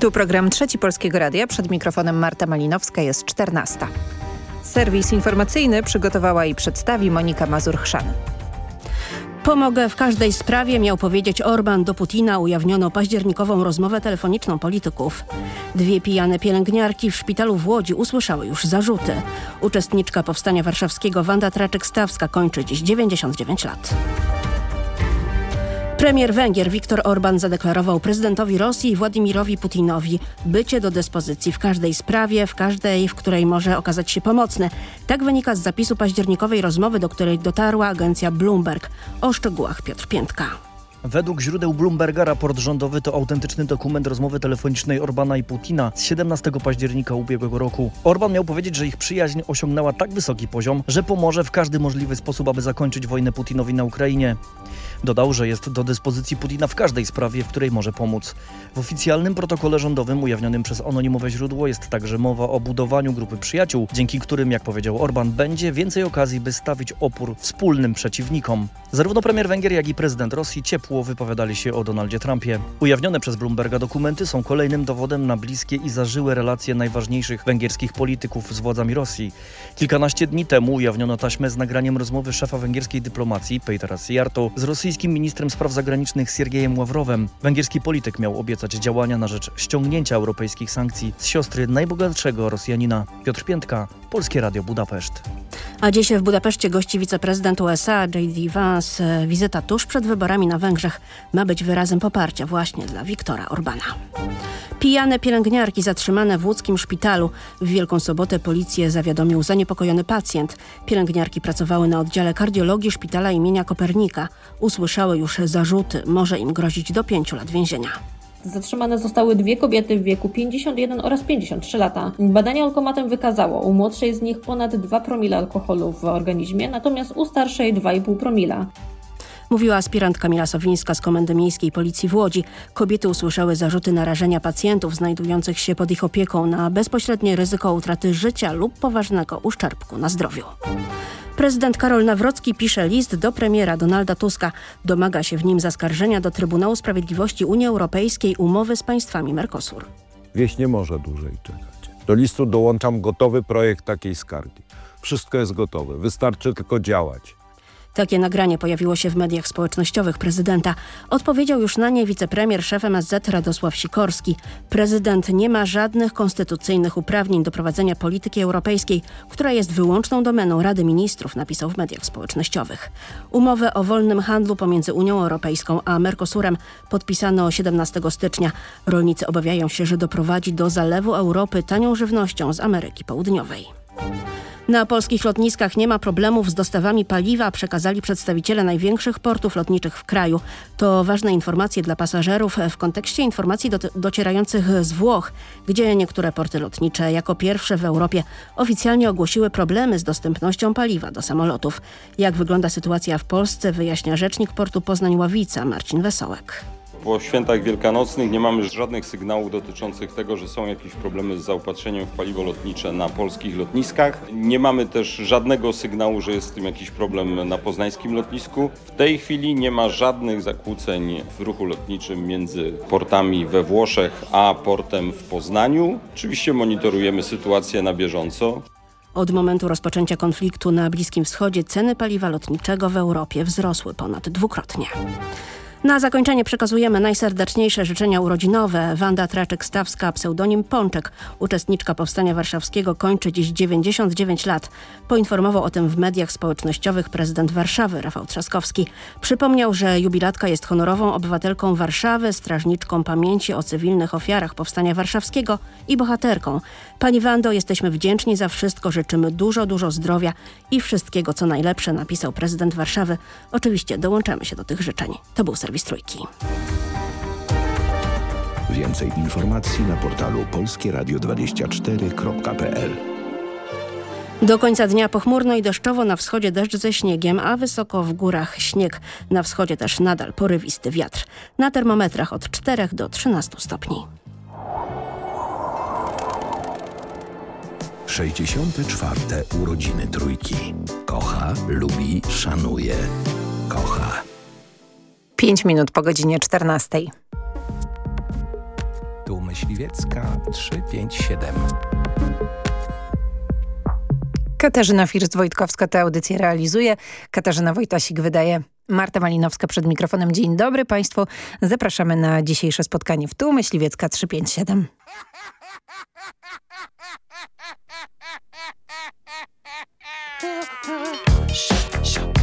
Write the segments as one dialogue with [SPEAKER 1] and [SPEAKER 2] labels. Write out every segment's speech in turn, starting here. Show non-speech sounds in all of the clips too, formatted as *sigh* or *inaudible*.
[SPEAKER 1] Tu program Trzeci Polskiego Radia. Przed mikrofonem Marta Malinowska jest 14. Serwis informacyjny przygotowała i przedstawi Monika Mazur-Chrzan.
[SPEAKER 2] Pomogę w każdej sprawie, miał powiedzieć Orban do Putina. Ujawniono październikową rozmowę telefoniczną polityków. Dwie pijane pielęgniarki w szpitalu w Łodzi usłyszały już zarzuty. Uczestniczka Powstania Warszawskiego Wanda Traczek-Stawska kończy dziś 99 lat. Premier Węgier Viktor Orban zadeklarował prezydentowi Rosji Władimirowi Putinowi bycie do dyspozycji w każdej sprawie, w każdej, w której może okazać się pomocny. Tak wynika z zapisu październikowej rozmowy, do której dotarła agencja Bloomberg. O szczegółach Piotr Piętka.
[SPEAKER 3] Według źródeł Bloomberga raport rządowy to autentyczny dokument rozmowy telefonicznej Orbana i Putina z 17 października ubiegłego roku. Orban miał powiedzieć, że ich przyjaźń osiągnęła tak wysoki poziom, że pomoże w każdy możliwy sposób, aby zakończyć wojnę Putinowi na Ukrainie. Dodał, że jest do dyspozycji Putina w każdej sprawie, w której może pomóc. W oficjalnym protokole rządowym ujawnionym przez anonimowe źródło jest także mowa o budowaniu grupy przyjaciół, dzięki którym, jak powiedział Orban, będzie więcej okazji, by stawić opór wspólnym przeciwnikom. Zarówno premier Węgier, jak i prezydent Rosji ciepło wypowiadali się o Donaldzie Trumpie. Ujawnione przez Bloomberga dokumenty są kolejnym dowodem na bliskie i zażyłe relacje najważniejszych węgierskich polityków z władzami Rosji. Kilkanaście dni temu ujawniono taśmę z nagraniem rozmowy szefa węgierskiej dyplomacji Petera Sijarto z rosyjskim ministrem spraw zagranicznych Siergiejem Ławrowem. Węgierski polityk miał obiecać działania na rzecz ściągnięcia europejskich sankcji z siostry najbogatszego Rosjanina. Piotr Piętka, Polskie Radio Budapeszt.
[SPEAKER 2] A dziś w Budapeszcie gości wiceprezydent USA J.D. Vance. Wizyta tuż przed wyborami na Węgrzech ma być wyrazem poparcia właśnie dla Viktora Orbana. Pijane pielęgniarki zatrzymane w łódzkim szpitalu. W Wielką Sobotę policję zawiadomił zaniepokojony pacjent. Pielęgniarki pracowały na oddziale kardiologii szpitala imienia Kopernika. Usłyszały już zarzuty. Może im grozić do pięciu lat więzienia.
[SPEAKER 4] Zatrzymane zostały dwie kobiety w wieku 51 oraz 53 lata. Badanie alkomatem wykazało u młodszej z nich ponad 2 promile alkoholu w organizmie, natomiast u starszej 2,5 promila.
[SPEAKER 2] Mówiła aspirant Kamila Sowińska z Komendy Miejskiej Policji w Łodzi. Kobiety usłyszały zarzuty narażenia pacjentów znajdujących się pod ich opieką na bezpośrednie ryzyko utraty życia lub poważnego uszczerbku na zdrowiu. Prezydent Karol Nawrocki pisze list do premiera Donalda Tuska. Domaga się w nim zaskarżenia do Trybunału Sprawiedliwości Unii Europejskiej umowy z państwami Mercosur.
[SPEAKER 5] Wieś nie może dłużej czekać. Do listu dołączam gotowy projekt takiej skargi. Wszystko jest gotowe, wystarczy tylko działać.
[SPEAKER 2] Takie nagranie pojawiło się w mediach społecznościowych prezydenta. Odpowiedział już na nie wicepremier szef MSZ Radosław Sikorski. Prezydent nie ma żadnych konstytucyjnych uprawnień do prowadzenia polityki europejskiej, która jest wyłączną domeną Rady Ministrów, napisał w mediach społecznościowych. Umowę o wolnym handlu pomiędzy Unią Europejską a Mercosurem podpisano 17 stycznia. Rolnicy obawiają się, że doprowadzi do zalewu Europy tanią żywnością z Ameryki Południowej. Na polskich lotniskach nie ma problemów z dostawami paliwa, przekazali przedstawiciele największych portów lotniczych w kraju. To ważne informacje dla pasażerów w kontekście informacji do, docierających z Włoch, gdzie niektóre porty lotnicze jako pierwsze w Europie oficjalnie ogłosiły problemy z dostępnością paliwa do samolotów. Jak wygląda sytuacja w Polsce wyjaśnia rzecznik portu Poznań-Ławica Marcin Wesołek.
[SPEAKER 6] Po świętach wielkanocnych nie mamy żadnych sygnałów dotyczących tego, że są jakieś problemy z zaopatrzeniem w paliwo lotnicze na polskich lotniskach. Nie mamy też żadnego sygnału, że jest z tym jakiś problem na poznańskim lotnisku. W tej chwili nie ma żadnych zakłóceń w ruchu lotniczym między portami we Włoszech a portem w Poznaniu. Oczywiście monitorujemy sytuację na bieżąco.
[SPEAKER 2] Od momentu rozpoczęcia konfliktu na Bliskim Wschodzie ceny paliwa lotniczego w Europie wzrosły ponad dwukrotnie. Na zakończenie przekazujemy najserdeczniejsze życzenia urodzinowe. Wanda Traczek-Stawska, pseudonim Pączek, uczestniczka Powstania Warszawskiego, kończy dziś 99 lat. Poinformował o tym w mediach społecznościowych prezydent Warszawy, Rafał Trzaskowski. Przypomniał, że jubilatka jest honorową obywatelką Warszawy, strażniczką pamięci o cywilnych ofiarach Powstania Warszawskiego i bohaterką. Pani Wando, jesteśmy wdzięczni za wszystko, życzymy dużo, dużo zdrowia i wszystkiego, co najlepsze, napisał prezydent Warszawy. Oczywiście dołączamy się do tych życzeń. To był serwis Trójki.
[SPEAKER 7] Więcej informacji na portalu polskieradio24.pl
[SPEAKER 2] Do końca dnia pochmurno i deszczowo, na wschodzie deszcz ze śniegiem, a wysoko w górach śnieg. Na wschodzie też nadal porywisty wiatr. Na termometrach od 4 do 13 stopni.
[SPEAKER 7] 64. urodziny trójki. Kocha, lubi, szanuje. Kocha.
[SPEAKER 1] 5 minut po godzinie 14.
[SPEAKER 7] Tu Myśliwiecka 357.
[SPEAKER 8] Katarzyna First-Wojtkowska tę audycję realizuje. Katarzyna Wojtasik wydaje. Marta Malinowska przed mikrofonem. Dzień dobry Państwu. Zapraszamy na dzisiejsze spotkanie w Tu Myśliwiecka 357. *laughs* Shut, shut.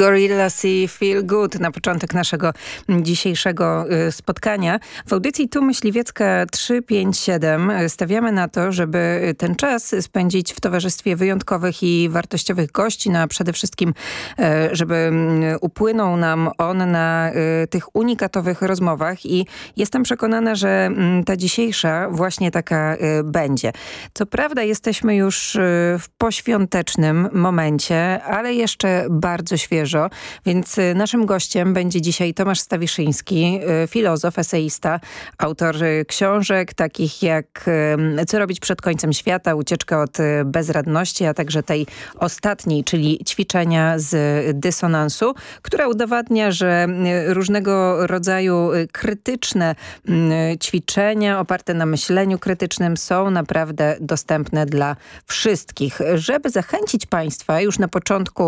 [SPEAKER 8] Gorillaz i Feel Good na początek naszego dzisiejszego y, spotkania. W audycji Tu Myśliwiecka 357 stawiamy na to, żeby ten czas spędzić w towarzystwie wyjątkowych i wartościowych gości, no a przede wszystkim, żeby upłynął nam on na y, tych unikatowych rozmowach i jestem przekonana, że mm, ta dzisiejsza właśnie taka y, będzie. Co prawda jesteśmy już w poświątecznym momencie, ale jeszcze bardzo świeżo, więc y, naszym gościem będzie dzisiaj Tomasz Stawiszyński, y, filozof, eseista, autor y, książek takich jak Co robić przed końcem świata, Ucieczka od bezradności, a także tej ostatniej, czyli ćwiczenia z dysonansu, która udowadnia, że różnego rodzaju krytyczne ćwiczenia oparte na myśleniu krytycznym są naprawdę dostępne dla wszystkich. Żeby zachęcić Państwa już na początku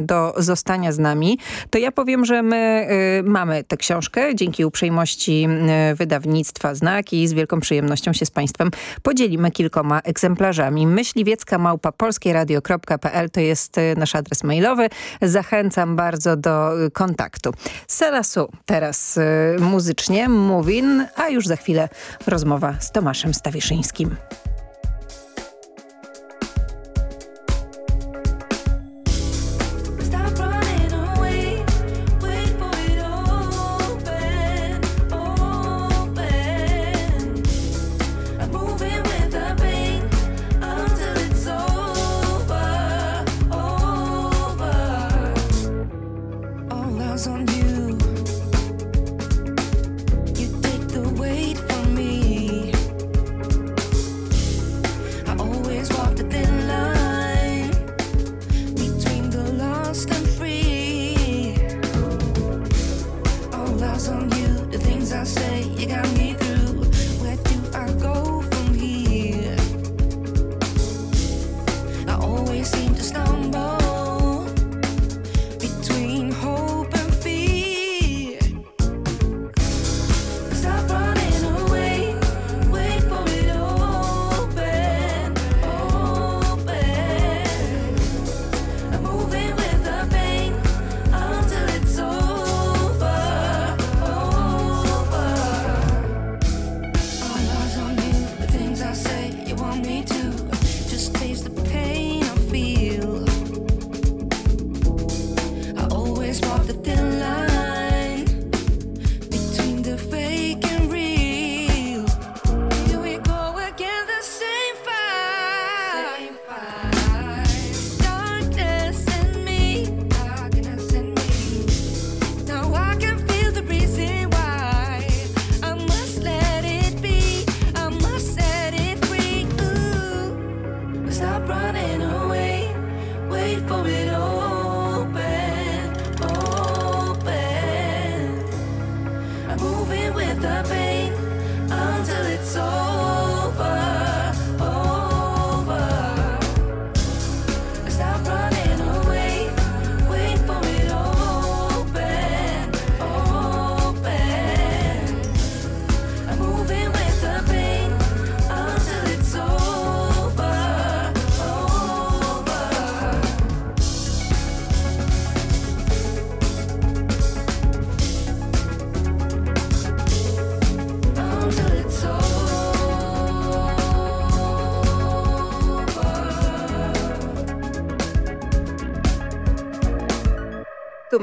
[SPEAKER 8] do
[SPEAKER 1] zostania z nami, to ja powiem, że my y, mamy tę książkę dzięki uprzejmości y, wydawnictwa Znaki i z wielką przyjemnością się z Państwem podzielimy kilkoma egzemplarzami. Myśliwiecka małpa polskieradio.pl to jest y, nasz adres mailowy. Zachęcam bardzo do y, kontaktu. Selasu teraz y, muzycznie, Mówin, a już za chwilę rozmowa z Tomaszem Stawiszyńskim.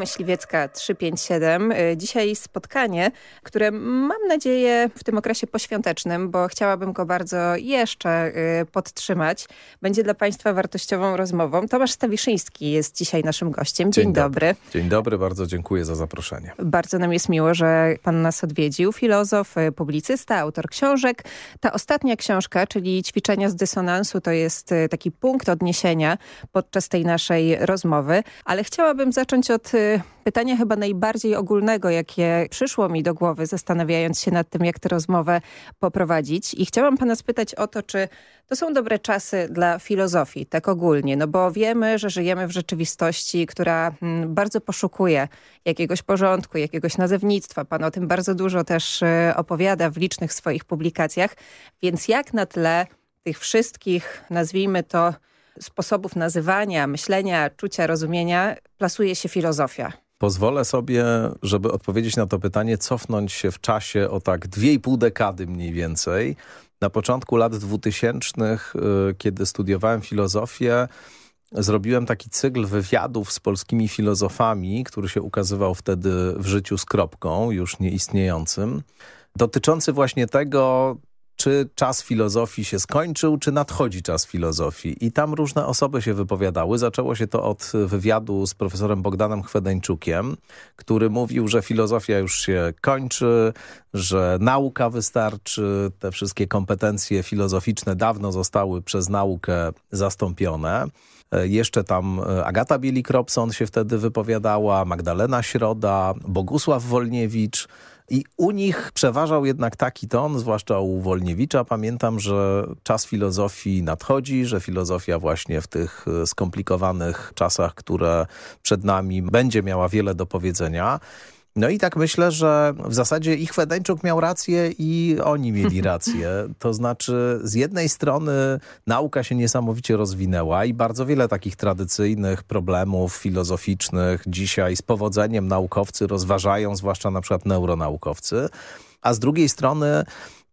[SPEAKER 1] Myśliwiecka 357. Y, dzisiaj spotkanie, które mam nadzieję w tym okresie poświątecznym, bo chciałabym go bardzo jeszcze y, podtrzymać, będzie dla Państwa wartościową rozmową. Tomasz Stawiszyński jest dzisiaj naszym gościem. Dzień, Dzień dobry. dobry.
[SPEAKER 9] Dzień dobry, bardzo dziękuję za zaproszenie.
[SPEAKER 1] Bardzo nam jest miło, że Pan nas odwiedził. Filozof, y, publicysta, autor książek. Ta ostatnia książka, czyli Ćwiczenia z dysonansu, to jest taki punkt odniesienia podczas tej naszej rozmowy, ale chciałabym zacząć od pytanie chyba najbardziej ogólnego, jakie przyszło mi do głowy, zastanawiając się nad tym, jak tę rozmowę poprowadzić. I chciałam pana spytać o to, czy to są dobre czasy dla filozofii, tak ogólnie, no bo wiemy, że żyjemy w rzeczywistości, która mm, bardzo poszukuje jakiegoś porządku, jakiegoś nazewnictwa. Pan o tym bardzo dużo też y, opowiada w licznych swoich publikacjach, więc jak na tle tych wszystkich, nazwijmy to, sposobów nazywania, myślenia, czucia, rozumienia plasuje się filozofia?
[SPEAKER 9] Pozwolę sobie, żeby odpowiedzieć na to pytanie, cofnąć się w czasie o tak dwie i pół dekady mniej więcej. Na początku lat dwutysięcznych, y, kiedy studiowałem filozofię, zrobiłem taki cykl wywiadów z polskimi filozofami, który się ukazywał wtedy w życiu z kropką, już nieistniejącym, dotyczący właśnie tego, czy czas filozofii się skończył, czy nadchodzi czas filozofii. I tam różne osoby się wypowiadały. Zaczęło się to od wywiadu z profesorem Bogdanem Chwedeńczukiem, który mówił, że filozofia już się kończy, że nauka wystarczy, te wszystkie kompetencje filozoficzne dawno zostały przez naukę zastąpione. Jeszcze tam Agata Bielik-Robson się wtedy wypowiadała, Magdalena Środa, Bogusław Wolniewicz, I u nich przeważał jednak taki ton, zwłaszcza u Wolniewicza. Pamiętam, że czas filozofii nadchodzi, że filozofia właśnie w tych e, skomplikowanych czasach, które przed nami będzie miała wiele do powiedzenia. No i tak myślę, że w zasadzie ich Wedeńczuk miał rację i oni mieli *laughs* rację. To znaczy z jednej strony nauka się niesamowicie rozwinęła i bardzo wiele takich tradycyjnych problemów filozoficznych dzisiaj z powodzeniem naukowcy rozważają, zwłaszcza na przykład neuronaukowcy. A z drugiej strony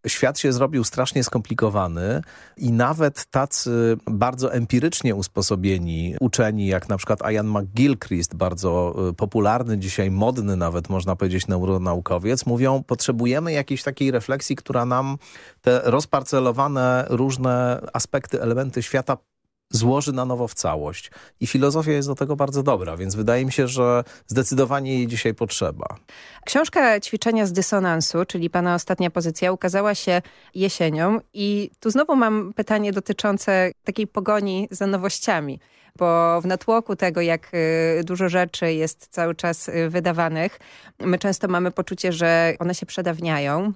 [SPEAKER 9] świat się zrobił strasznie skomplikowany i nawet tacy bardzo empirycznie usposobieni uczeni, jak na przykład Ian McGilchrist, bardzo y, popularny dzisiaj, modny nawet można powiedzieć neuronaukowiec, mówią, potrzebujemy jakiejś takiej refleksji, która nam te rozparcelowane różne aspekty, elementy świata złoży na nowo w całość. I filozofia jest do tego bardzo dobra, więc wydaje mi się, że zdecydowanie jej dzisiaj potrzeba.
[SPEAKER 1] Książka Ćwiczenia z dysonansu, czyli pana ostatnia pozycja, ukazała się jesienią i tu znowu mam pytanie dotyczące takiej pogoni za nowościami bo w natłoku tego, jak y, dużo rzeczy jest cały czas y, wydawanych, my często mamy poczucie, że one się przedawniają,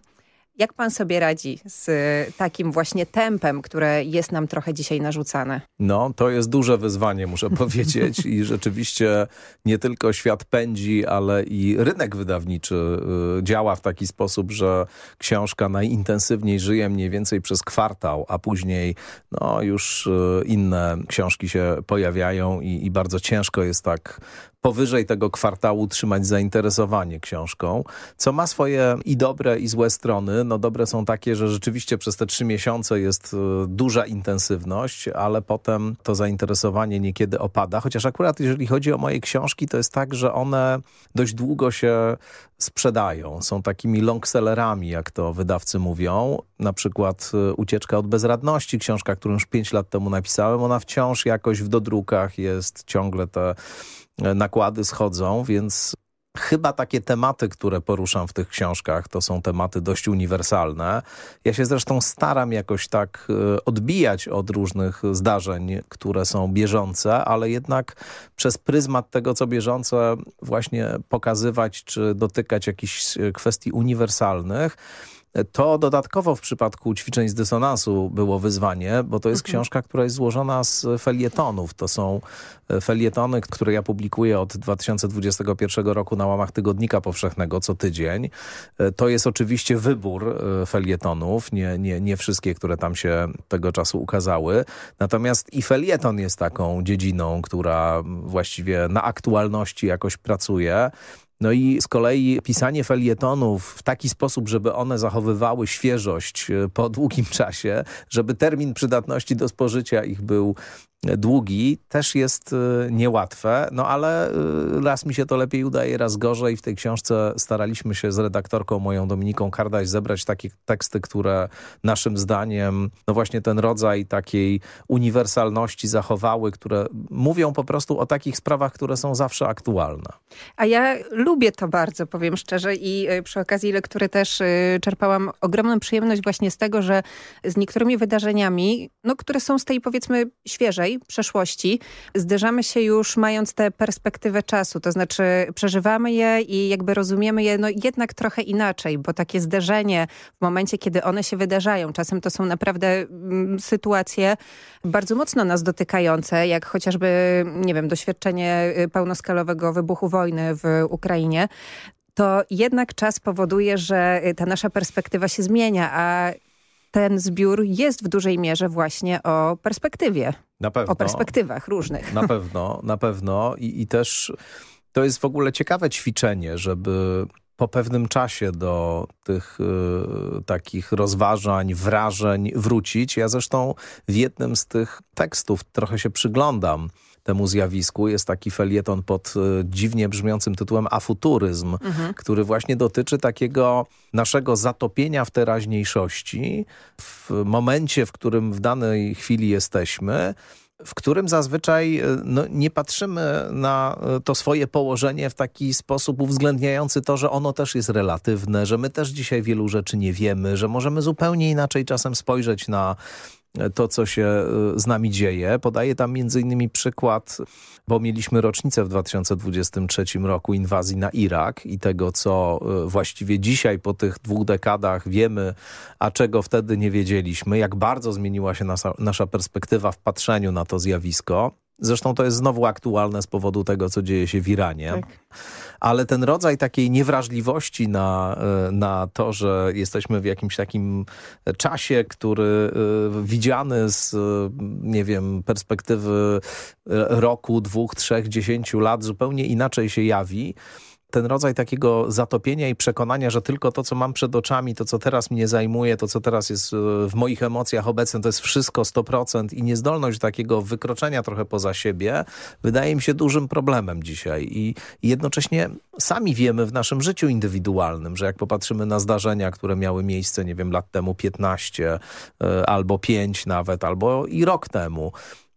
[SPEAKER 1] jak pan sobie radzi z takim właśnie tempem, które jest nam trochę dzisiaj narzucane?
[SPEAKER 9] No, to jest duże wyzwanie, muszę *laughs* powiedzieć. I rzeczywiście nie tylko świat pędzi, ale i rynek wydawniczy y, działa w taki sposób, że książka najintensywniej żyje mniej więcej przez kwartał, a później no, już y, inne książki się pojawiają i, i bardzo ciężko jest tak powyżej tego kwartału trzymać zainteresowanie książką, co ma swoje i dobre i złe strony. No dobre są takie, że rzeczywiście przez te trzy miesiące jest e, duża intensywność, ale potem to zainteresowanie niekiedy opada. Chociaż akurat jeżeli chodzi o moje książki, to jest tak, że one dość długo się sprzedają. Są takimi longsellerami, jak to wydawcy mówią. Na przykład e, Ucieczka od bezradności, książka, którą już pięć lat temu napisałem, ona wciąż jakoś w dodrukach jest, ciągle te nakłady schodzą, więc Chyba takie tematy, które poruszam w tych książkach, to są tematy dość uniwersalne. Ja się zresztą staram jakoś tak e, odbijać od różnych zdarzeń, które są bieżące, ale jednak przez pryzmat tego, co bieżące właśnie pokazywać czy dotykać jakichś e, kwestii uniwersalnych. To dodatkowo w przypadku ćwiczeń z dysonansu było wyzwanie, bo to jest mhm. książka, która jest złożona z felietonów. To są e, felietony, które ja publikuję od 2021 roku na łamach Tygodnika Powszechnego co tydzień. E, to jest oczywiście wybór e, felietonów, nie, nie, nie wszystkie, które tam się tego czasu ukazały. Natomiast i felieton jest taką dziedziną, która właściwie na aktualności jakoś pracuje. No i z kolei pisanie felietonów w taki sposób, żeby one zachowywały świeżość e, po długim *laughs* czasie, żeby termin przydatności do spożycia ich był długi, też jest y, niełatwe, no ale y, raz mi się to lepiej udaje, raz gorzej. W tej książce staraliśmy się z redaktorką moją Dominiką Kardaś zebrać takie teksty, które naszym zdaniem, no właśnie ten rodzaj takiej uniwersalności zachowały, które mówią po prostu o takich sprawach, które są zawsze aktualne.
[SPEAKER 1] A ja lubię to bardzo, powiem szczerze i y, przy okazji lektury też czerpałam ogromną przyjemność właśnie z tego, że z niektórymi wydarzeniami, no które są z tej powiedzmy świeżej, przeszłości, zderzamy się już mając tę perspektywę czasu, to znaczy przeżywamy je i jakby rozumiemy je no jednak trochę inaczej, bo takie zderzenie w momencie, kiedy one się wydarzają, czasem to są naprawdę mm, sytuacje bardzo mocno nas dotykające, jak chociażby, nie wiem, doświadczenie y, pełnoskalowego wybuchu wojny w Ukrainie, to jednak czas powoduje, że y, ta nasza perspektywa się zmienia, a ten zbiór jest w dużej mierze właśnie o perspektywie.
[SPEAKER 9] Na pewno.
[SPEAKER 1] O perspektywach różnych.
[SPEAKER 9] Na pewno, na pewno. I, I też to jest w ogóle ciekawe ćwiczenie, żeby po pewnym czasie do tych y, takich rozważań, wrażeń wrócić. Ja zresztą w jednym z tych tekstów trochę się przyglądam temu zjawisku. Jest taki felieton pod e, dziwnie brzmiącym tytułem Afuturyzm, mhm. który właśnie dotyczy takiego naszego zatopienia w teraźniejszości w momencie, w którym w danej chwili jesteśmy, w którym zazwyczaj e, no, nie patrzymy na e, to swoje położenie w taki sposób uwzględniający to, że ono też jest relatywne, że my też dzisiaj wielu rzeczy nie wiemy, że możemy zupełnie inaczej czasem spojrzeć na to, co się z nami dzieje. Podaję tam między innymi przykład, bo mieliśmy rocznicę w 2023 roku inwazji na Irak i tego, co właściwie dzisiaj po tych dwóch dekadach wiemy, a czego wtedy nie wiedzieliśmy, jak bardzo zmieniła się nasza, nasza perspektywa w patrzeniu na to zjawisko. Zresztą to jest znowu aktualne z powodu tego, co dzieje się w Iranie. Tak. Ale ten rodzaj takiej niewrażliwości na, e, na to, że jesteśmy w jakimś takim czasie, który e, widziany z, nie wiem, perspektywy roku, dwóch, trzech, dziesięciu lat zupełnie inaczej się jawi, ten rodzaj takiego zatopienia i przekonania, że tylko to, co mam przed oczami, to, co teraz mnie zajmuje, to, co teraz jest e, w moich emocjach obecne, to jest wszystko 100% i niezdolność takiego wykroczenia trochę poza siebie, wydaje mi się dużym problemem dzisiaj. I jednocześnie sami wiemy w naszym życiu indywidualnym, że jak popatrzymy na zdarzenia, które miały miejsce, nie wiem, lat temu 15 e, albo 5 nawet, albo i rok temu,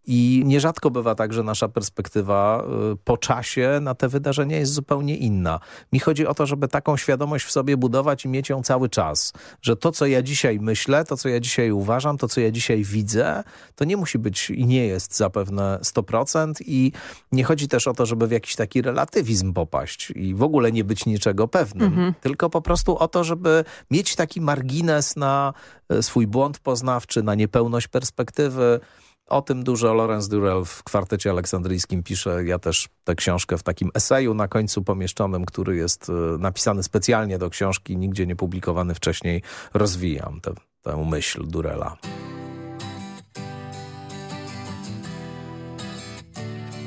[SPEAKER 9] i nierzadko bywa tak, że nasza perspektywa y, po czasie na te wydarzenia jest zupełnie inna. Mi chodzi o to, żeby taką świadomość w sobie budować i mieć ją cały czas. Że to, co ja dzisiaj myślę, to, co ja dzisiaj uważam, to, co ja dzisiaj widzę, to nie musi być i nie jest zapewne 100% i nie chodzi też o to, żeby w jakiś taki relatywizm popaść i w ogóle nie być niczego pewnym. Mhm. Tylko po prostu o to, żeby mieć taki margines na y, swój błąd poznawczy, na niepełność perspektywy, o tym dużo Lorenz Durel w kwartecie aleksandryjskim pisze. Ja też tę książkę w takim eseju na końcu pomieszczonym, który jest e, napisany specjalnie do książki, nigdzie nie publikowany wcześniej, rozwijam tę, tę myśl Durela.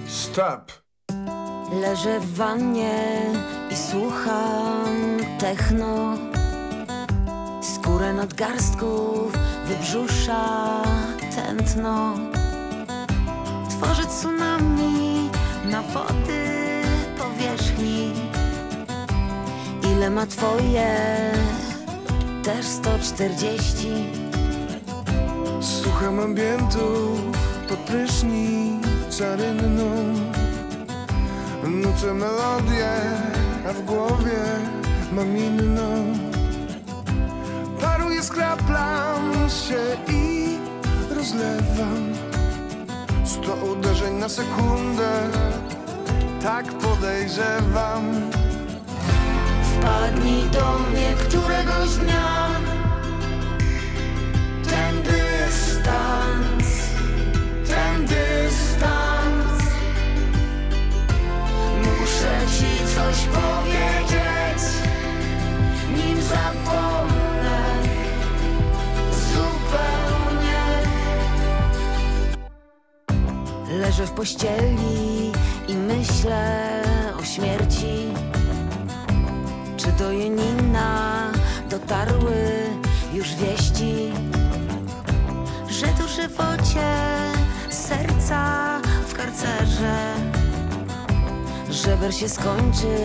[SPEAKER 10] Stop!
[SPEAKER 11] Leżę w wannie i słucham techno. Skórę nadgarstków wybrzusza tętno Tworzy tsunami na wody powierzchni. Ile ma twoje? Też 140
[SPEAKER 10] Słucham ambientów pod prysznicza rynną Nucę melodię, a w głowie mam inną. Paruję, skraplam się i rozlewam. Sto uderzeń na sekundę Tak podejrzewam.
[SPEAKER 11] Wpadnij do mnie któregoś dnia. Ten dystans Ten dystans Muszę ci coś powiedzieć Nim zapomnę Leżę w pościeli i myślę o śmierci. Czy do Jenina dotarły już wieści Że tu żywocie serca w karcerze? Żeber się skończy,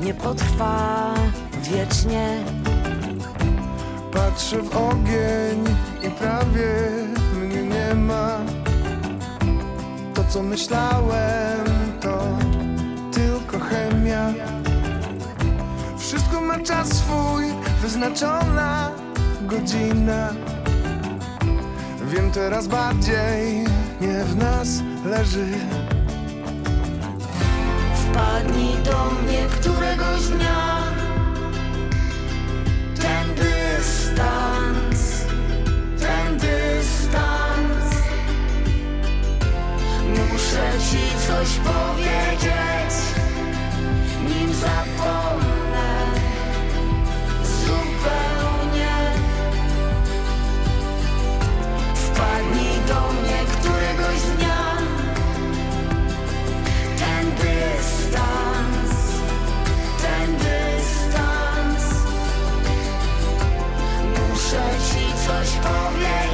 [SPEAKER 11] nie potrwa wiecznie?
[SPEAKER 10] Patrzę w ogień i prawie mnie nie ma co myślałem to tylko chemia. Wszystko ma czas swój, wyznaczona godzina. Wiem teraz bardziej, nie w nas leży.
[SPEAKER 11] Wpadnij do mnie któregoś dnia. Ten dystans, ten dystans Muszę ci coś powiedzieć Nim zapomnę Zupełnie. Wpadnij do mnie któregoś dnia Ten dystans Ten dystans. Muszę ci coś powiedzieć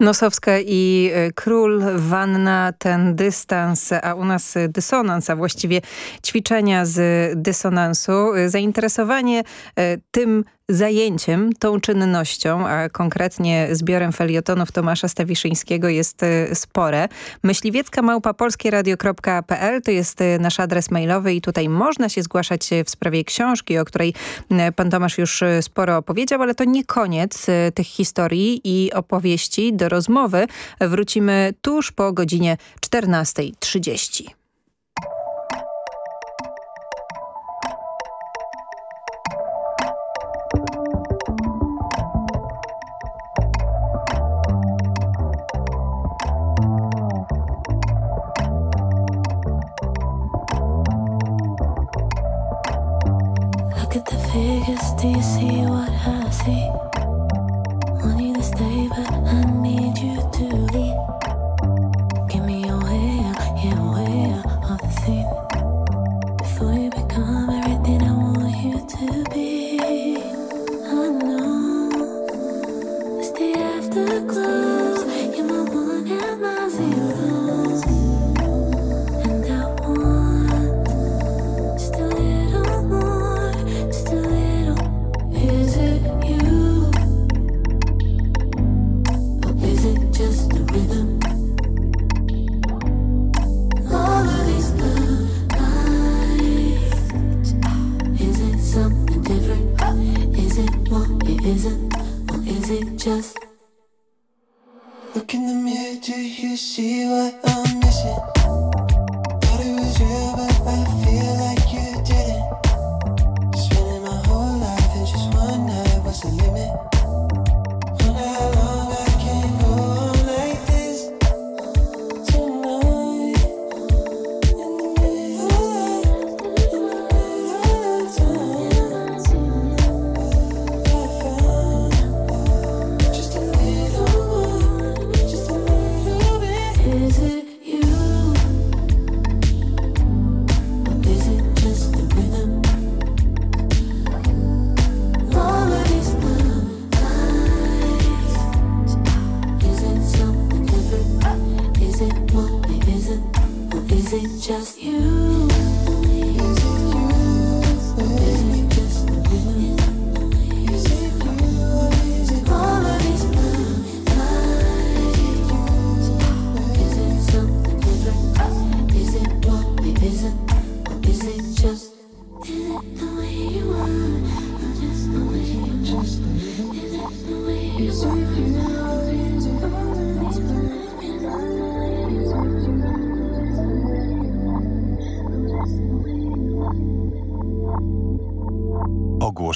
[SPEAKER 1] Nosowska i e, Król, Wanna, ten dystans, a u nas dysonans, a właściwie ćwiczenia z dysonansu. Zainteresowanie e, tym
[SPEAKER 12] zajęciem, tą czynnością, a konkretnie zbiorem felietonów Tomasza Stawiszyńskiego jest y, spore. Myśliwiecka małpa polskieradio.pl to jest y, nasz adres mailowy i tutaj można się zgłaszać w sprawie książki, o której y, pan Tomasz już sporo opowiedział, ale to nie koniec tych historii i opowieści. Do rozmowy wrócimy tuż po godzinie 14.30.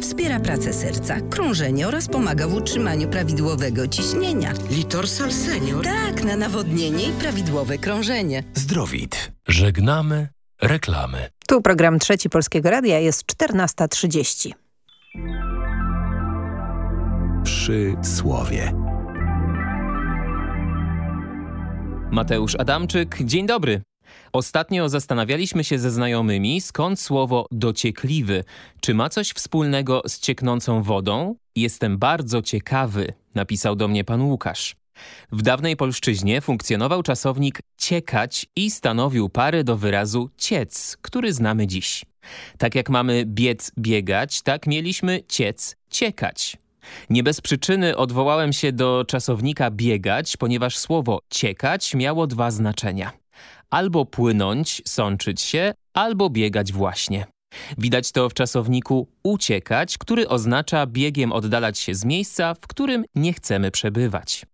[SPEAKER 13] wspiera pracę serca, krążenie oraz pomaga w utrzymaniu prawidłowego ciśnienia.
[SPEAKER 14] Litorsal Senior?
[SPEAKER 13] Tak, na nawodnienie i prawidłowe krążenie.
[SPEAKER 15] Zdrowit. Żegnamy reklamy.
[SPEAKER 1] Tu program Trzeci Polskiego Radia jest 14.30.
[SPEAKER 7] Przy słowie.
[SPEAKER 16] Mateusz Adamczyk, dzień dobry. Ostatnio zastanawialiśmy się ze znajomymi, skąd słowo dociekliwy. Czy ma coś wspólnego z cieknącą wodą? Jestem bardzo ciekawy, napisał do mnie pan Łukasz. W dawnej polszczyźnie funkcjonował czasownik ciekać i stanowił parę do wyrazu ciec, który znamy dziś. Tak jak mamy biec biegać, tak mieliśmy ciec ciekać. Nie bez przyczyny odwołałem się do czasownika biegać, ponieważ słowo ciekać miało dwa znaczenia. Albo płynąć, sączyć się, albo biegać właśnie. Widać to w czasowniku uciekać, który oznacza biegiem oddalać się z miejsca, w którym nie chcemy przebywać.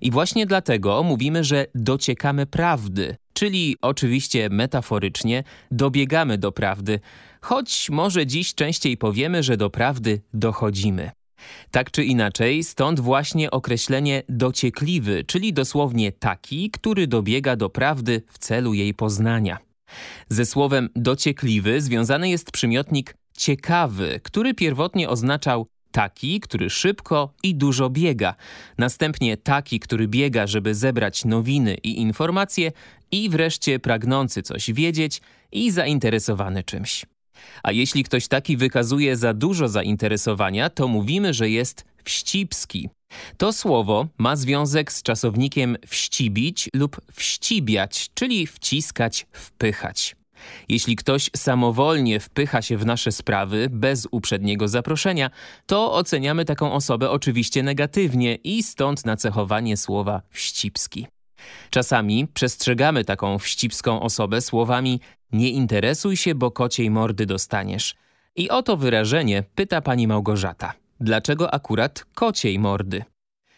[SPEAKER 16] I właśnie dlatego mówimy, że dociekamy prawdy, czyli oczywiście metaforycznie dobiegamy do prawdy, choć może dziś częściej powiemy, że do prawdy dochodzimy. Tak czy inaczej, stąd właśnie określenie dociekliwy, czyli dosłownie taki, który dobiega do prawdy w celu jej poznania. Ze słowem dociekliwy związany jest przymiotnik ciekawy, który pierwotnie oznaczał taki, który szybko i dużo biega, następnie taki, który biega, żeby zebrać nowiny i informacje i wreszcie pragnący coś wiedzieć i zainteresowany czymś. A jeśli ktoś taki wykazuje za dużo zainteresowania, to mówimy, że jest wścibski. To słowo ma związek z czasownikiem wścibić lub wścibiać, czyli wciskać, wpychać. Jeśli ktoś samowolnie wpycha się w nasze sprawy bez uprzedniego zaproszenia, to oceniamy taką osobę oczywiście negatywnie i stąd nacechowanie słowa wścibski. Czasami przestrzegamy taką wścibską osobę słowami nie interesuj się, bo kociej mordy dostaniesz. I o to wyrażenie pyta pani Małgorzata. Dlaczego akurat kociej mordy?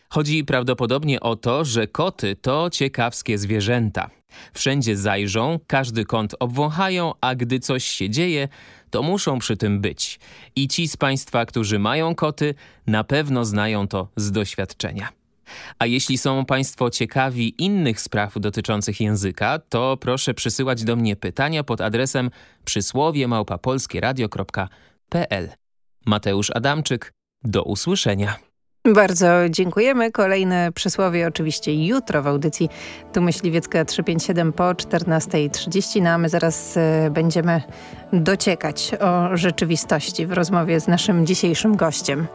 [SPEAKER 16] Chodzi prawdopodobnie o to, że koty to ciekawskie zwierzęta. Wszędzie zajrzą, każdy kąt obwąchają, a gdy coś się dzieje, to muszą przy tym być. I ci z Państwa, którzy mają koty, na pewno znają to z doświadczenia. A jeśli są Państwo ciekawi innych spraw dotyczących języka, to proszę przysyłać do mnie pytania pod adresem przysłowie małpapolskieradio.pl. Mateusz Adamczyk, do usłyszenia.
[SPEAKER 1] Bardzo dziękujemy. Kolejne przysłowie oczywiście jutro w audycji Tu Myśliwiecka 357 po 14.30. No a my zaraz y, będziemy dociekać o rzeczywistości w rozmowie z naszym dzisiejszym gościem.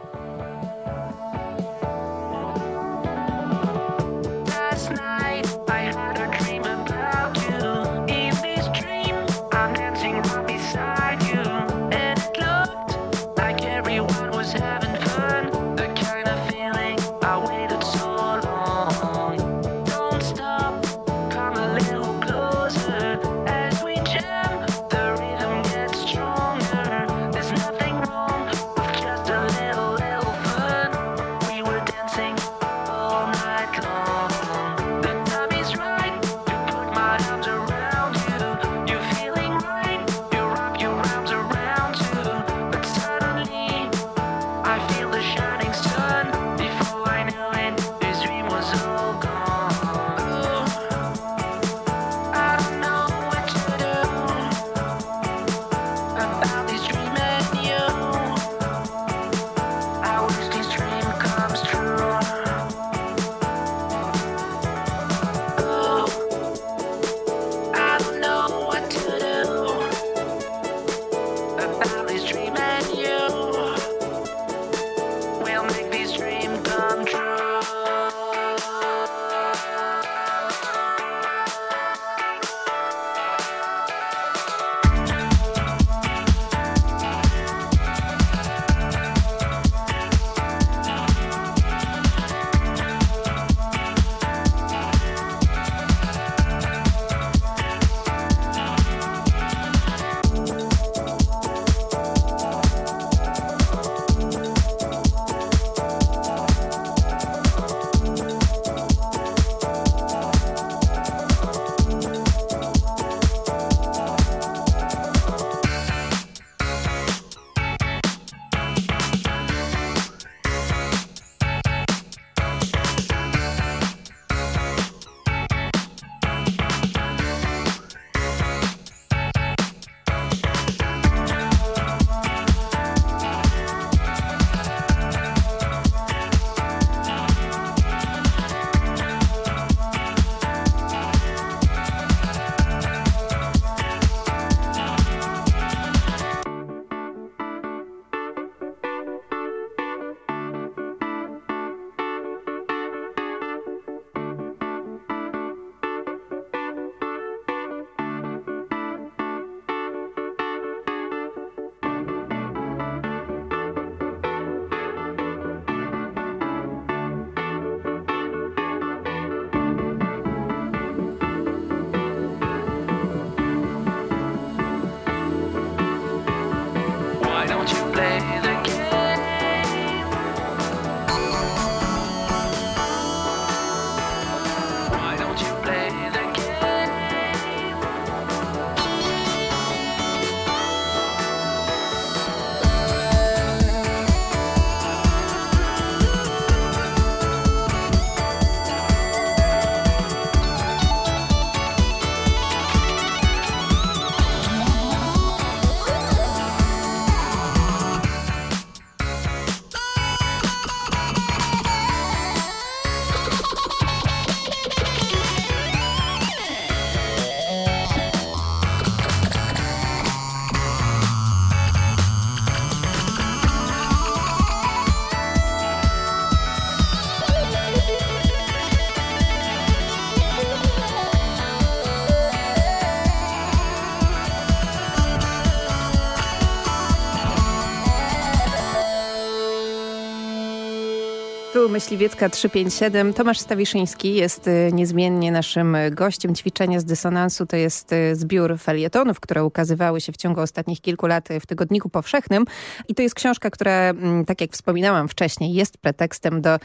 [SPEAKER 1] Myśliwiecka 357. Tomasz Stawiszyński jest y, niezmiennie naszym gościem. Ćwiczenia z dysonansu to jest y, zbiór felietonów, które ukazywały się w ciągu ostatnich kilku lat w Tygodniku Powszechnym. I to jest książka, która, mm, tak jak wspominałam wcześniej, jest pretekstem do y,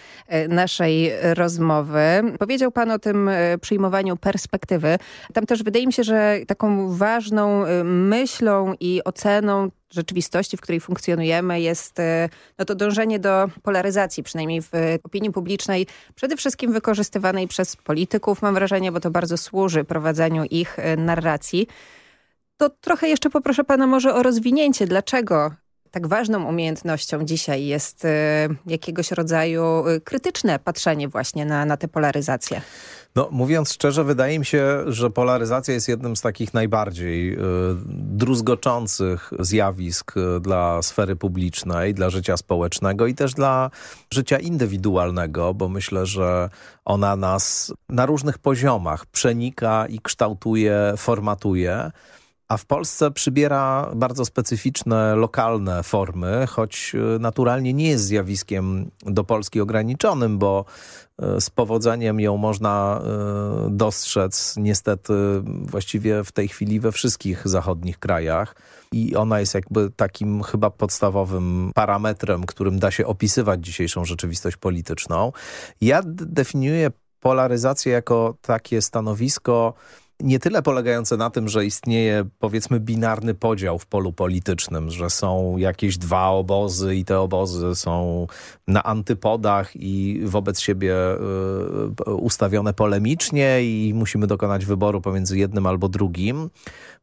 [SPEAKER 1] naszej rozmowy. Powiedział pan o tym przyjmowaniu perspektywy. Tam też wydaje mi się, że taką ważną myślą i oceną rzeczywistości, w której funkcjonujemy jest e, no to dążenie do polaryzacji, przynajmniej w opinii publicznej, przede wszystkim wykorzystywanej przez polityków, mam wrażenie, bo to bardzo służy prowadzeniu ich e, narracji. To trochę jeszcze poproszę pana może o rozwinięcie, dlaczego tak ważną umiejętnością dzisiaj jest e, jakiegoś rodzaju krytyczne patrzenie właśnie na, na tę polaryzację.
[SPEAKER 9] No, mówiąc szczerze, wydaje mi się, że polaryzacja jest jednym z takich najbardziej y, druzgoczących zjawisk y, dla sfery publicznej, dla życia społecznego i też dla życia indywidualnego, bo myślę, że ona nas na różnych poziomach przenika i kształtuje, formatuje a w Polsce przybiera bardzo specyficzne, lokalne formy, choć y, naturalnie nie jest zjawiskiem do Polski ograniczonym, bo y, z powodzeniem ją można y, dostrzec niestety właściwie w tej chwili we wszystkich zachodnich krajach i ona jest jakby takim chyba podstawowym parametrem, którym da się opisywać dzisiejszą rzeczywistość polityczną. Ja definiuję polaryzację jako takie stanowisko nie tyle polegające na tym, że istnieje powiedzmy binarny podział w polu politycznym, że są jakieś dwa obozy i te obozy są na antypodach i wobec siebie y, ustawione polemicznie i musimy dokonać wyboru pomiędzy jednym albo drugim,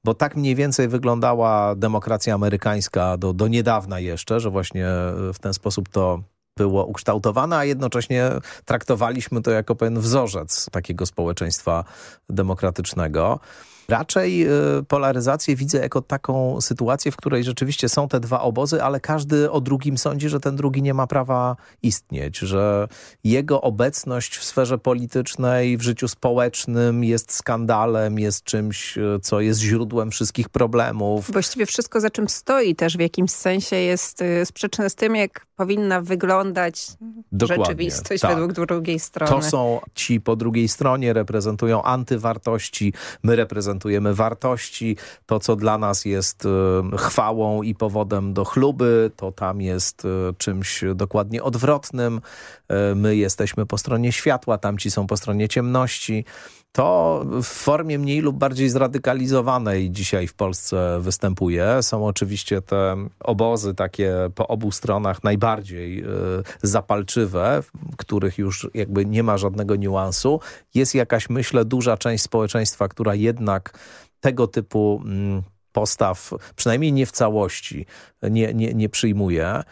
[SPEAKER 9] bo tak mniej więcej wyglądała demokracja amerykańska do, do niedawna jeszcze, że właśnie w ten sposób to było ukształtowane, a jednocześnie traktowaliśmy to jako pewien wzorzec takiego społeczeństwa demokratycznego. Raczej y, polaryzację widzę jako taką sytuację, w której rzeczywiście są te dwa obozy, ale każdy o drugim sądzi, że ten drugi nie ma prawa istnieć, że jego obecność w sferze politycznej, w życiu społecznym jest skandalem, jest czymś, y, co jest źródłem wszystkich problemów.
[SPEAKER 1] Właściwie wszystko, za czym stoi też w jakimś sensie jest y, sprzeczne z tym, jak powinna wyglądać Dokładnie, rzeczywistość tak. według drugiej strony.
[SPEAKER 9] To są ci po drugiej stronie, reprezentują antywartości, my reprezentujemy wartości. To, co dla nas jest y, chwałą i powodem do chluby, to tam jest y, czymś dokładnie odwrotnym. Y, my jesteśmy po stronie światła, tamci są po stronie ciemności to w formie mniej lub bardziej zradykalizowanej dzisiaj w Polsce występuje. Są oczywiście te obozy takie po obu stronach najbardziej y, zapalczywe, w których już jakby nie ma żadnego niuansu. Jest jakaś, myślę, duża część społeczeństwa, która jednak tego typu mm, postaw, przynajmniej nie w całości, nie, nie, nie przyjmuje.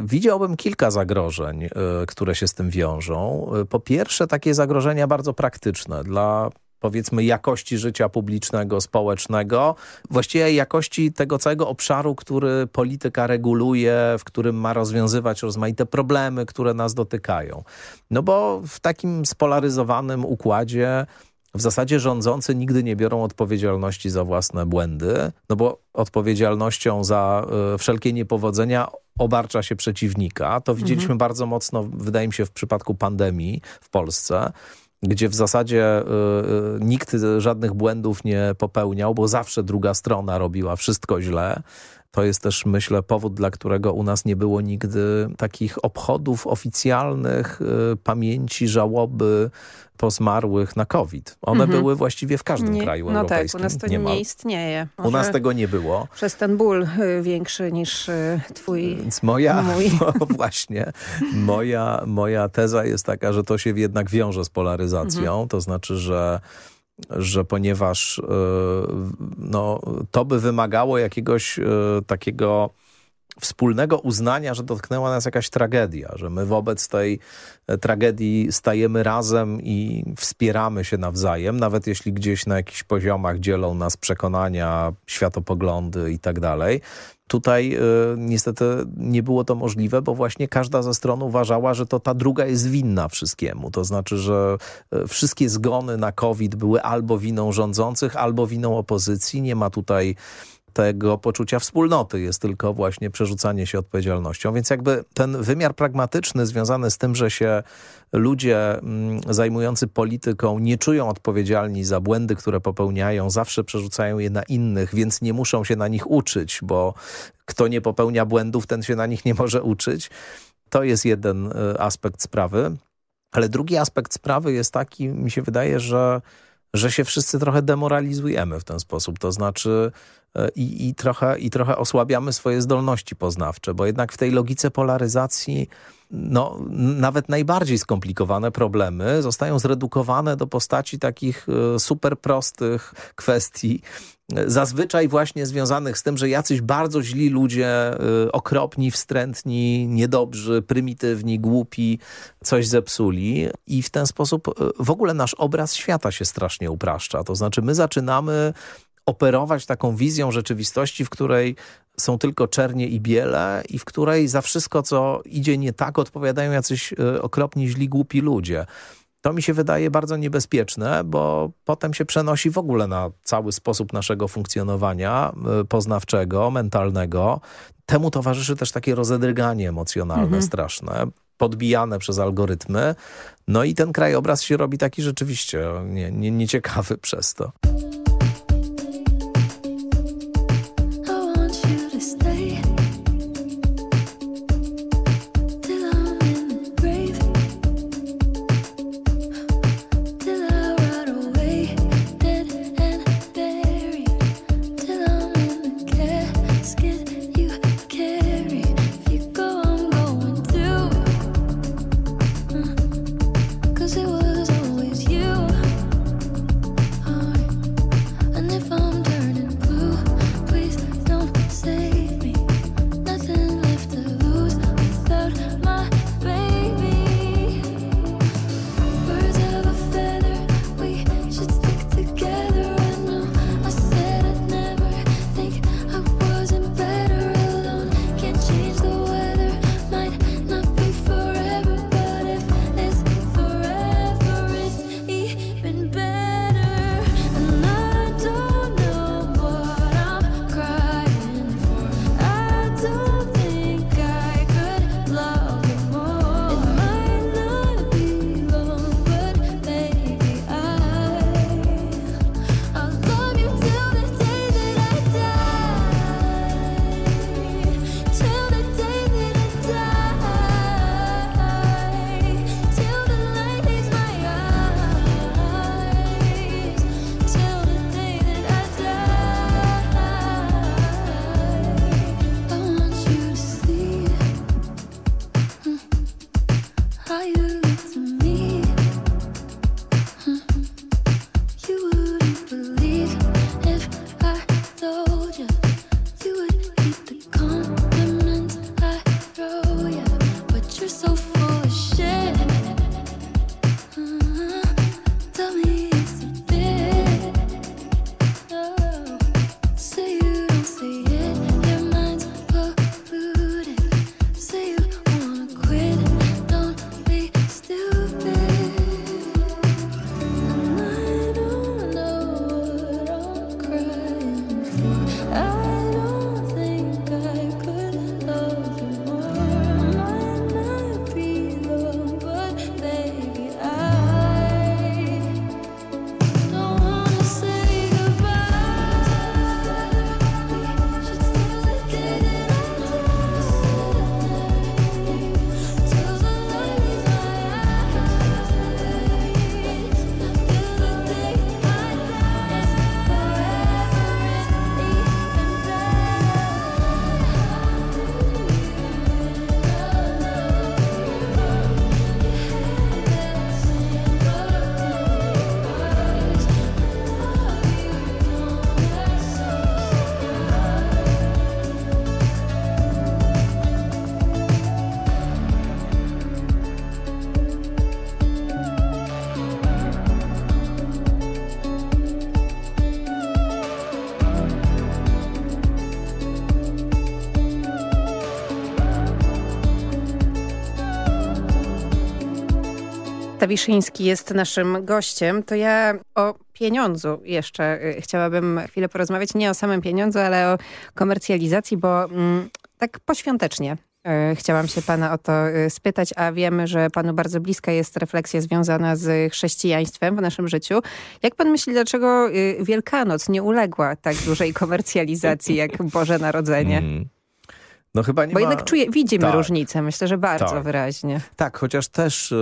[SPEAKER 9] Widziałbym kilka zagrożeń, y, które się z tym wiążą. Y, po pierwsze takie zagrożenia bardzo praktyczne dla powiedzmy jakości życia publicznego, społecznego, właściwie jakości tego całego obszaru, który polityka reguluje, w którym ma rozwiązywać rozmaite problemy, które nas dotykają. No bo w takim spolaryzowanym układzie w zasadzie rządzący nigdy nie biorą odpowiedzialności za własne błędy, no bo odpowiedzialnością za y, wszelkie niepowodzenia obarcza się przeciwnika. To widzieliśmy mhm. bardzo mocno, wydaje mi się, w przypadku pandemii w Polsce, gdzie w zasadzie y, y, nikt żadnych błędów nie popełniał, bo zawsze druga strona robiła wszystko źle. To jest też, myślę, powód, dla którego u nas nie było nigdy takich obchodów oficjalnych, y, pamięci, żałoby po zmarłych na COVID. One mhm. były właściwie w każdym
[SPEAKER 1] nie,
[SPEAKER 9] kraju
[SPEAKER 1] no
[SPEAKER 9] europejskim.
[SPEAKER 1] No tak, u nas to nie, nie istnieje.
[SPEAKER 9] Może u nas tego nie było.
[SPEAKER 1] Przez ten ból y, większy niż y, twój,
[SPEAKER 9] Więc moja,
[SPEAKER 1] mój. *laughs*
[SPEAKER 9] No właśnie, moja, moja teza jest taka, że to się jednak wiąże z polaryzacją. Mhm. To znaczy, że że ponieważ no, to by wymagało jakiegoś takiego wspólnego uznania, że dotknęła nas jakaś tragedia, że my wobec tej e, tragedii stajemy razem i wspieramy się nawzajem, nawet jeśli gdzieś na jakichś poziomach dzielą nas przekonania, światopoglądy i tak dalej. Tutaj y, niestety nie było to możliwe, bo właśnie każda ze stron uważała, że to ta druga jest winna wszystkiemu. To znaczy, że y, wszystkie zgony na COVID były albo winą rządzących, albo winą opozycji. Nie ma tutaj
[SPEAKER 17] tego poczucia wspólnoty, jest tylko właśnie przerzucanie się odpowiedzialnością. Więc jakby ten wymiar pragmatyczny związany z tym, że się ludzie mm, zajmujący polityką nie czują odpowiedzialni za błędy, które popełniają, zawsze przerzucają je na innych, więc nie muszą się na nich uczyć, bo kto nie popełnia błędów, ten się na nich nie może uczyć. To jest jeden y, aspekt sprawy. Ale drugi aspekt sprawy jest taki, mi się wydaje, że, że się wszyscy trochę demoralizujemy w ten sposób. To znaczy i, i, trochę, i trochę osłabiamy swoje zdolności poznawcze, bo jednak w tej logice polaryzacji no, nawet najbardziej skomplikowane problemy zostają zredukowane do postaci takich e, super prostych kwestii, zazwyczaj właśnie związanych z tym, że jacyś bardzo źli ludzie, okropni, wstrętni, niedobrzy, prymitywni, głupi, coś zepsuli i w ten sposób w ogóle nasz obraz świata się strasznie upraszcza. To znaczy my zaczynamy operować taką wizją rzeczywistości, w której są tylko czernie i biele i w której za wszystko, co idzie nie tak, odpowiadają jacyś y, okropni, źli, głupi ludzie. To mi się wydaje bardzo niebezpieczne, bo potem się przenosi w ogóle na cały sposób naszego funkcjonowania y, poznawczego, mentalnego. Temu towarzyszy też takie rozedrganie emocjonalne mhm. straszne, podbijane przez algorytmy. No i ten krajobraz się robi taki rzeczywiście nie, nie, nieciekawy *laughs* przez to.
[SPEAKER 1] Stawiszyński jest naszym gościem, to ja o pieniądzu jeszcze y, chciałabym chwilę porozmawiać. Nie o samym pieniądzu, ale o komercjalizacji, bo mm, tak poświątecznie y, chciałam się pana o to y, spytać, a wiemy, że panu bardzo bliska jest refleksja związana z chrześcijaństwem w naszym życiu. Jak pan myśli, dlaczego Wielkanoc nie uległa tak dużej komercjalizacji jak Boże Narodzenie? Mm.
[SPEAKER 9] No chyba nie
[SPEAKER 1] Bo
[SPEAKER 9] ma...
[SPEAKER 1] jednak czuje, widzimy tak. różnicę, myślę, że bardzo tak. wyraźnie.
[SPEAKER 9] Tak, chociaż też y,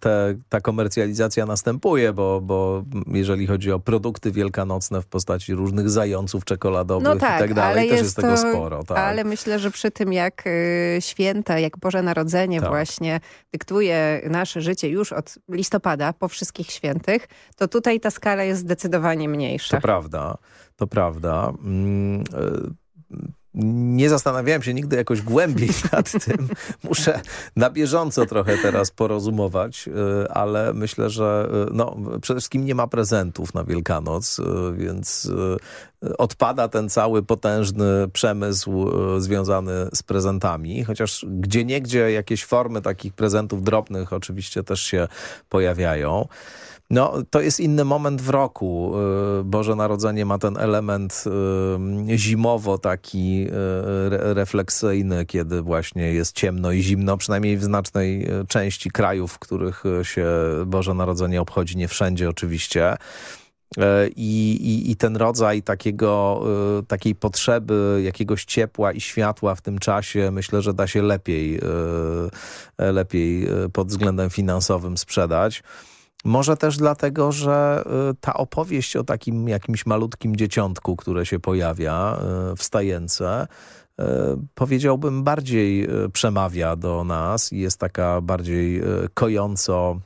[SPEAKER 9] te, ta komercjalizacja następuje, bo, bo jeżeli chodzi o produkty wielkanocne w postaci różnych zająców czekoladowych no tak, i tak dalej, też jest, tego sporo. Tak.
[SPEAKER 1] Ale myślę, że przy tym jak y, święta, jak Boże Narodzenie tak. właśnie dyktuje nasze życie już od listopada po wszystkich świętych, to tutaj ta skala jest zdecydowanie mniejsza.
[SPEAKER 9] To prawda, to prawda. Mm, y nie zastanawiałem się nigdy jakoś głębiej *laughs* nad tym. Muszę na bieżąco trochę teraz porozumować, y, ale myślę, że y, no, przede wszystkim nie ma prezentów na Wielkanoc, y, więc odpada ten cały potężny przemysł związany z prezentami, chociaż gdzie niegdzie jakieś formy takich prezentów drobnych oczywiście też się pojawiają. No, to jest inny moment w roku. Y, Boże Narodzenie ma ten element y, zimowo taki y, refleksyjny, kiedy właśnie jest ciemno i zimno, przynajmniej w znacznej części krajów, w których się Boże Narodzenie obchodzi, nie wszędzie oczywiście. I, i, I, ten rodzaj takiego, takiej potrzeby jakiegoś ciepła i światła w tym czasie myślę, że da się lepiej, lepiej pod względem finansowym sprzedać. Może też dlatego, że y, ta opowieść o takim jakimś malutkim dzieciątku, które się pojawia y, w stajence, y, powiedziałbym bardziej przemawia do nas i jest taka bardziej kojąco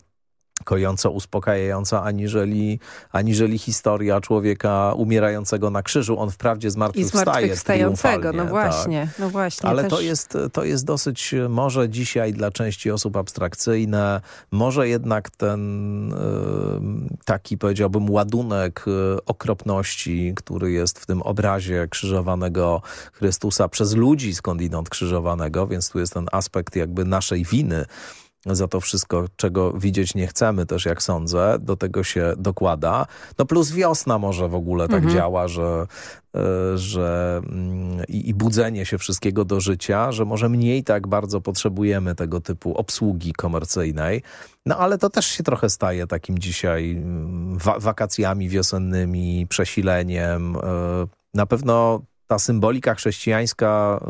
[SPEAKER 9] kojąco uspokajająca, aniżeli, aniżeli historia człowieka umierającego na krzyżu. On wprawdzie zmartwychwstaje
[SPEAKER 1] zmartwychwstającego, no właśnie, tak. no właśnie.
[SPEAKER 9] Ale
[SPEAKER 1] też...
[SPEAKER 9] to, jest, to jest dosyć może dzisiaj dla części osób abstrakcyjne, może jednak ten y, taki powiedziałbym ładunek y, okropności, który jest w tym obrazie krzyżowanego Chrystusa przez ludzi skądinąd krzyżowanego, więc tu jest ten aspekt jakby naszej winy, za to wszystko, czego widzieć nie chcemy też, jak sądzę, do tego się dokłada. No plus wiosna może w ogóle tak mhm. działa, że, e, że mm, i, i, budzenie się wszystkiego do życia, że może mniej tak bardzo potrzebujemy tego typu obsługi komercyjnej. No ale to też się trochę staje takim dzisiaj mm, wa wakacjami wiosennymi, przesileniem. E, na pewno ta symbolika chrześcijańska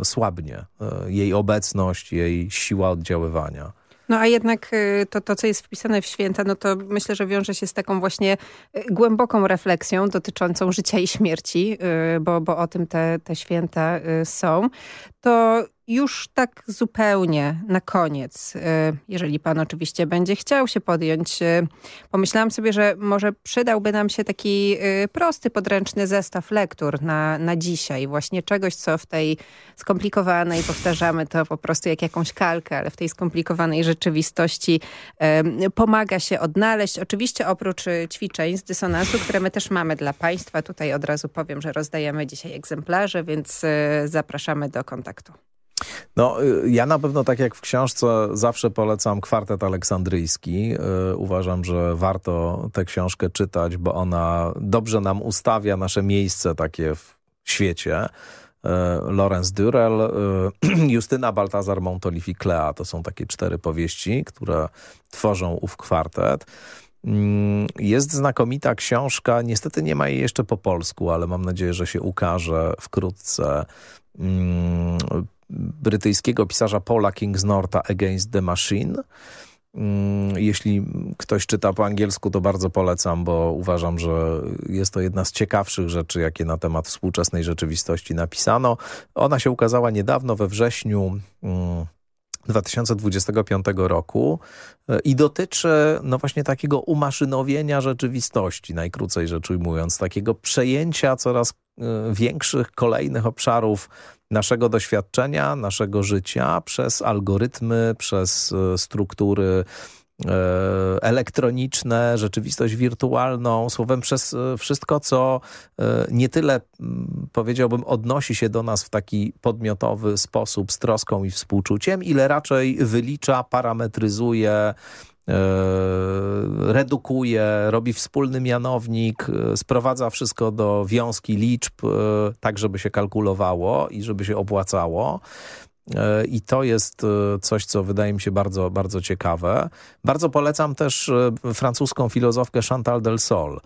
[SPEAKER 9] y, słabnie, y, jej obecność, jej siła oddziaływania.
[SPEAKER 1] No a jednak y, to, to, co jest wpisane w święta, no to myślę, że wiąże się z taką właśnie y, głęboką refleksją dotyczącą życia i śmierci, y, bo, bo o tym te, te święta są. To już tak zupełnie na koniec, y, jeżeli pan oczywiście będzie chciał się podjąć, y, pomyślałam sobie, że może przydałby nam się taki y, prosty, podręczny zestaw lektur na, na dzisiaj. Właśnie czegoś, co w tej skomplikowanej, powtarzamy to po prostu jak jakąś kalkę, ale w tej skomplikowanej rzeczywistości pomaga się odnaleźć. Oczywiście oprócz ćwiczeń z dysonansu, które my też mamy dla państwa. Tutaj od razu powiem, że rozdajemy dzisiaj egzemplarze, więc zapraszamy do kontaktu.
[SPEAKER 9] No, y, ja na pewno tak jak w książce zawsze polecam kwartet aleksandryjski. Yy, uważam, że warto tę książkę czytać, bo ona dobrze nam ustawia nasze miejsce takie w świecie. Yy, Lorenz yy, Justyna Baltazar Montolifi Klea. To są takie cztery powieści, które tworzą ów kwartet. Mm, jest znakomita książka, niestety nie ma jej jeszcze po polsku, ale mam nadzieję, że się ukaże wkrótce mm, brytyjskiego pisarza Paula Kingsnorta Against the Machine. Mm, jeśli ktoś czyta po angielsku, to bardzo polecam, bo uważam, że jest to jedna z ciekawszych rzeczy, jakie na temat współczesnej rzeczywistości napisano. Ona się ukazała niedawno, we wrześniu 2025 mm, roku e, i dotyczy no właśnie takiego umaszynowienia rzeczywistości, najkrócej rzecz ujmując, takiego przejęcia coraz e, większych, kolejnych obszarów naszego doświadczenia, naszego życia przez algorytmy, przez e, struktury elektroniczne, rzeczywistość wirtualną, słowem przez e, wszystko, co nie tyle powiedziałbym odnosi się do nas w taki podmiotowy sposób z troską i współczuciem, ile raczej wylicza, parametryzuje, redukuje, robi wspólny mianownik, e, sprowadza wszystko do wiązki liczb, e, tak żeby się kalkulowało i żeby się opłacało. E, I to jest coś, co wydaje mi się bardzo, bardzo ciekawe. Bardzo polecam też francuską filozofkę Chantal del Sol,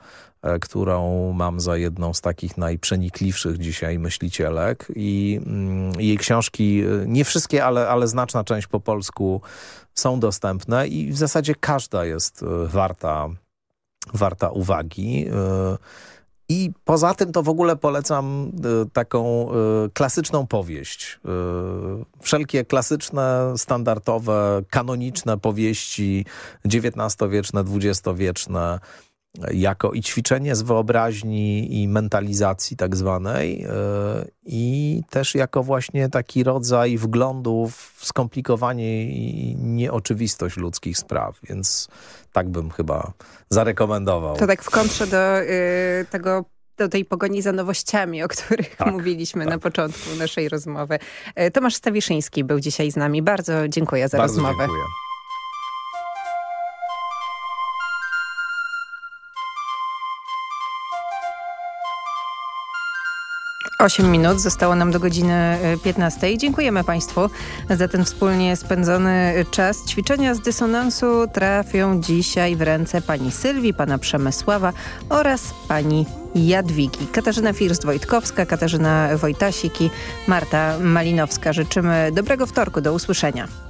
[SPEAKER 9] którą mam za jedną z takich najprzenikliwszych dzisiaj myślicielek. I mm, jej książki, nie wszystkie, ale, ale znaczna część po polsku są dostępne i w zasadzie każda jest warta, warta uwagi. I poza tym to w ogóle polecam taką klasyczną powieść. Wszelkie klasyczne, standardowe, kanoniczne powieści XIX-wieczne, XX-wieczne jako i ćwiczenie z wyobraźni i mentalizacji tak zwanej i też jako właśnie taki rodzaj wglądu w skomplikowanie i nieoczywistość ludzkich spraw, więc tak bym chyba zarekomendował.
[SPEAKER 1] To tak w kontrze do y, tego do tej pogoni za nowościami, o których tak, mówiliśmy tak. na początku naszej rozmowy. Tomasz Stawiszyński był dzisiaj z nami. Bardzo dziękuję za
[SPEAKER 9] Bardzo
[SPEAKER 1] rozmowę.
[SPEAKER 9] Dziękuję.
[SPEAKER 1] 8 minut zostało nam do godziny 15. E, Dziękujemy Państwu za ten wspólnie spędzony czas. Ćwiczenia z dysonansu trafią dzisiaj w ręce pani Sylwii, pana Przemysława oraz pani Jadwigi. Katarzyna First-Wojtkowska, Katarzyna Wojtasik i Marta Malinowska. Życzymy dobrego wtorku. Do usłyszenia.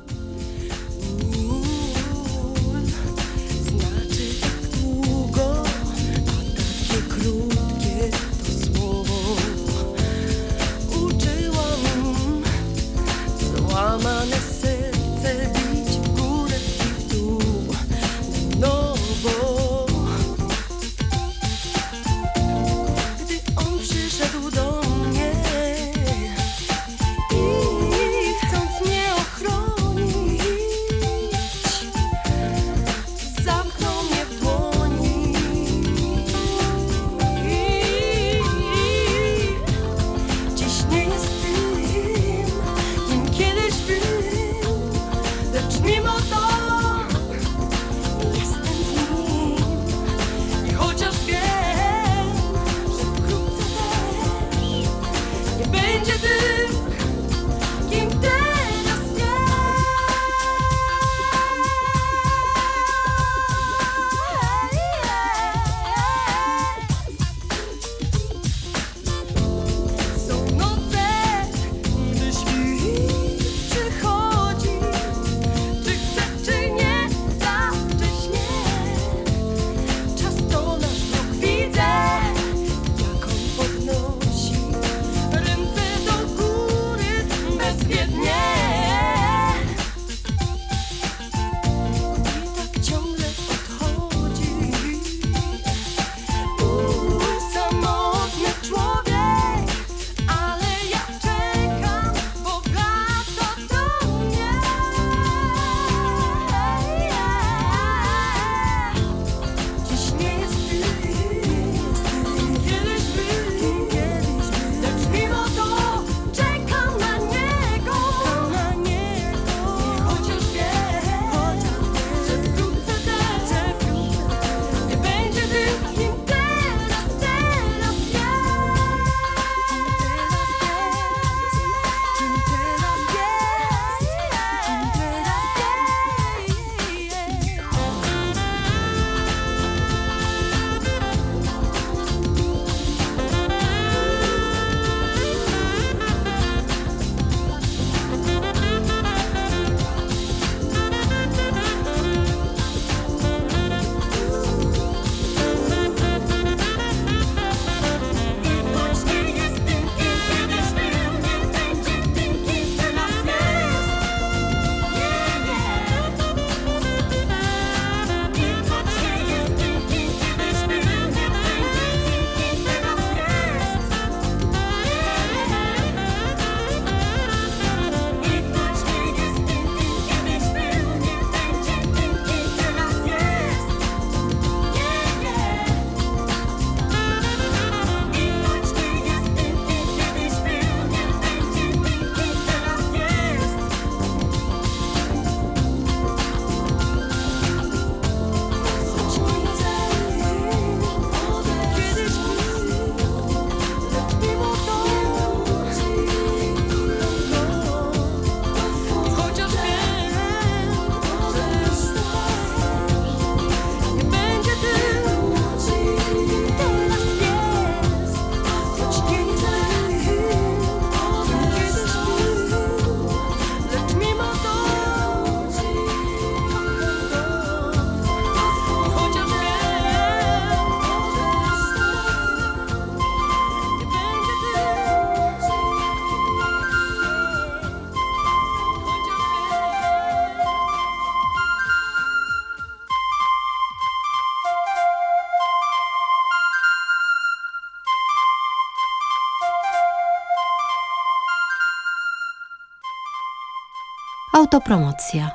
[SPEAKER 18] Autopromocja.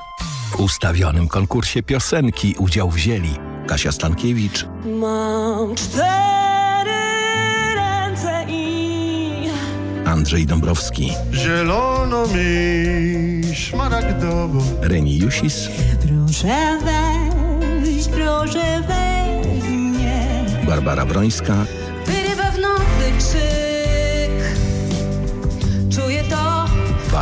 [SPEAKER 7] W ustawionym konkursie piosenki udział wzięli Kasia Stankiewicz,
[SPEAKER 19] Mam cztery ręce i
[SPEAKER 7] Andrzej Dąbrowski,
[SPEAKER 20] Zielono mi, szmaragdowo.
[SPEAKER 7] Reni Jusis,
[SPEAKER 19] proszę weź, proszę weź mnie.
[SPEAKER 7] Barbara Brońska,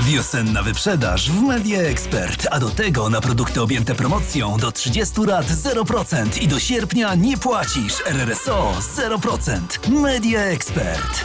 [SPEAKER 21] Wiosenna wyprzedaż w Media Expert, a do tego na produkty objęte promocją do 30 lat 0% i do sierpnia nie płacisz. RRSO 0%. Media Expert.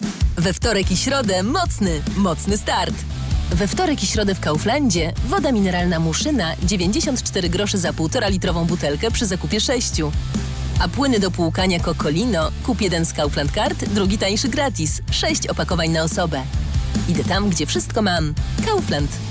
[SPEAKER 22] We wtorek i środę mocny, mocny start. We wtorek i środę w Kauflandzie woda mineralna Muszyna 94 groszy za 1,5 litrową butelkę przy zakupie 6. A płyny do płukania Kokolino kup jeden z Kaufland Card, drugi tańszy gratis. 6 opakowań na osobę. Idę tam, gdzie wszystko mam. Kaufland.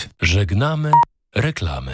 [SPEAKER 15] Żegnamy reklamy.